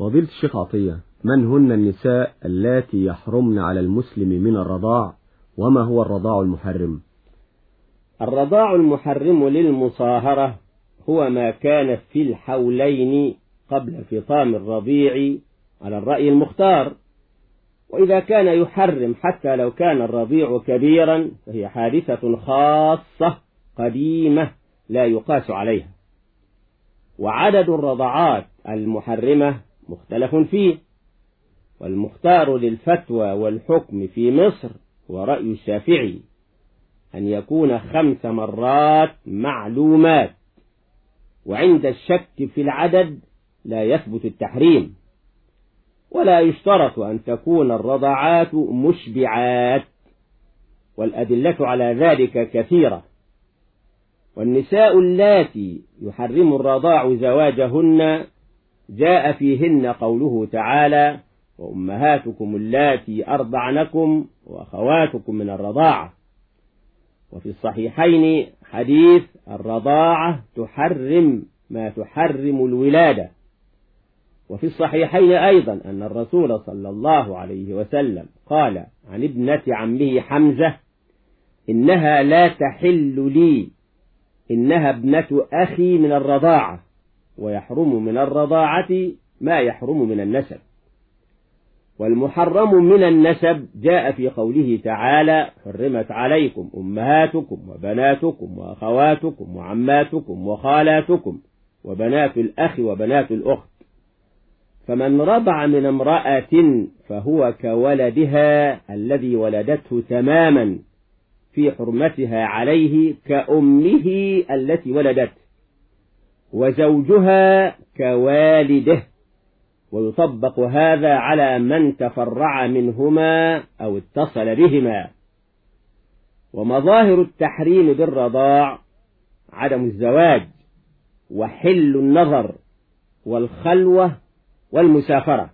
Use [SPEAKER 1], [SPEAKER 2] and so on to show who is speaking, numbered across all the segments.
[SPEAKER 1] فضيلة الشيخ عطية من هن النساء اللاتي يحرمن على المسلم من الرضاع؟ وما هو الرضاع المحرم؟
[SPEAKER 2] الرضاع المحرم للمصاهرة هو ما كان في الحولين قبل فطام الرضيع على الرأي المختار. وإذا كان يحرم حتى لو كان الرضيع كبيرا فهي حادثة خاصة قديمة لا يقاس عليها. وعدد الرضعات المحرمة مختلف فيه. والمختار للفتوى والحكم في مصر ورأي الشافعي أن يكون خمس مرات معلومات وعند الشك في العدد لا يثبت التحريم. ولا يشترط أن تكون الرضعات مشبعات والأدلة على ذلك كثيرة. والنساء اللاتي يحرم الرضاع زواجهن جاء فيهن قوله تعالى وأمهاتكم اللاتي أرضعنكم وأخواتكم من الرضاعة. وفي الصحيحين حديث الرضاعة تحرم ما تحرم الولادة. وفي الصحيحين أيضا أن الرسول صلى الله عليه وسلم قال عن ابنة عمه حمزة إنها لا تحل لي إنها ابنة أخي من الرضاعة. ويحرم من الرضاعة ما يحرم من النسب. والمحرم من النسب جاء في قوله تعالى حرمت عليكم أمهاتكم وبناتكم وأخواتكم وعماتكم وخالاتكم وبنات الأخ وبنات الأخت. فمن رضع من امرأة فهو كولدها الذي ولدته تماما في حرمتها عليه كأمه التي ولدته. وزوجها كوالده ويطبق هذا على من تفرع منهما أو اتصل بهما. ومظاهر التحريم بالرضاع عدم الزواج وحل النظر والخلوة والمسافرة.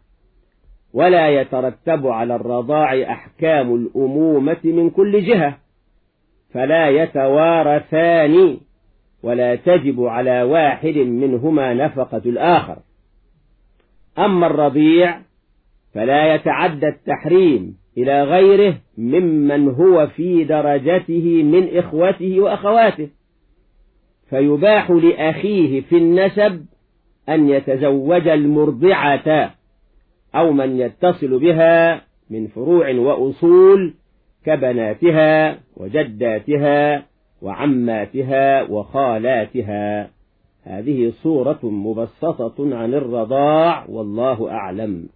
[SPEAKER 2] ولا يترتب على الرضاع أحكام الأمومة من كل جهة فلا يتوارثان ولا تجب على واحد منهما نفقة الآخر. أما الرضيع فلا يتعدى التحريم إلى غيره ممن هو في درجته من إخوته وأخواته. فيباح لأخيه في النسب أن يتزوج المرضعة أو من يتصل بها من فروع وأصول كبناتها وجداتها وعماتها وخالاتها. هذه صورة مبسطة عن الرضاع والله أعلم.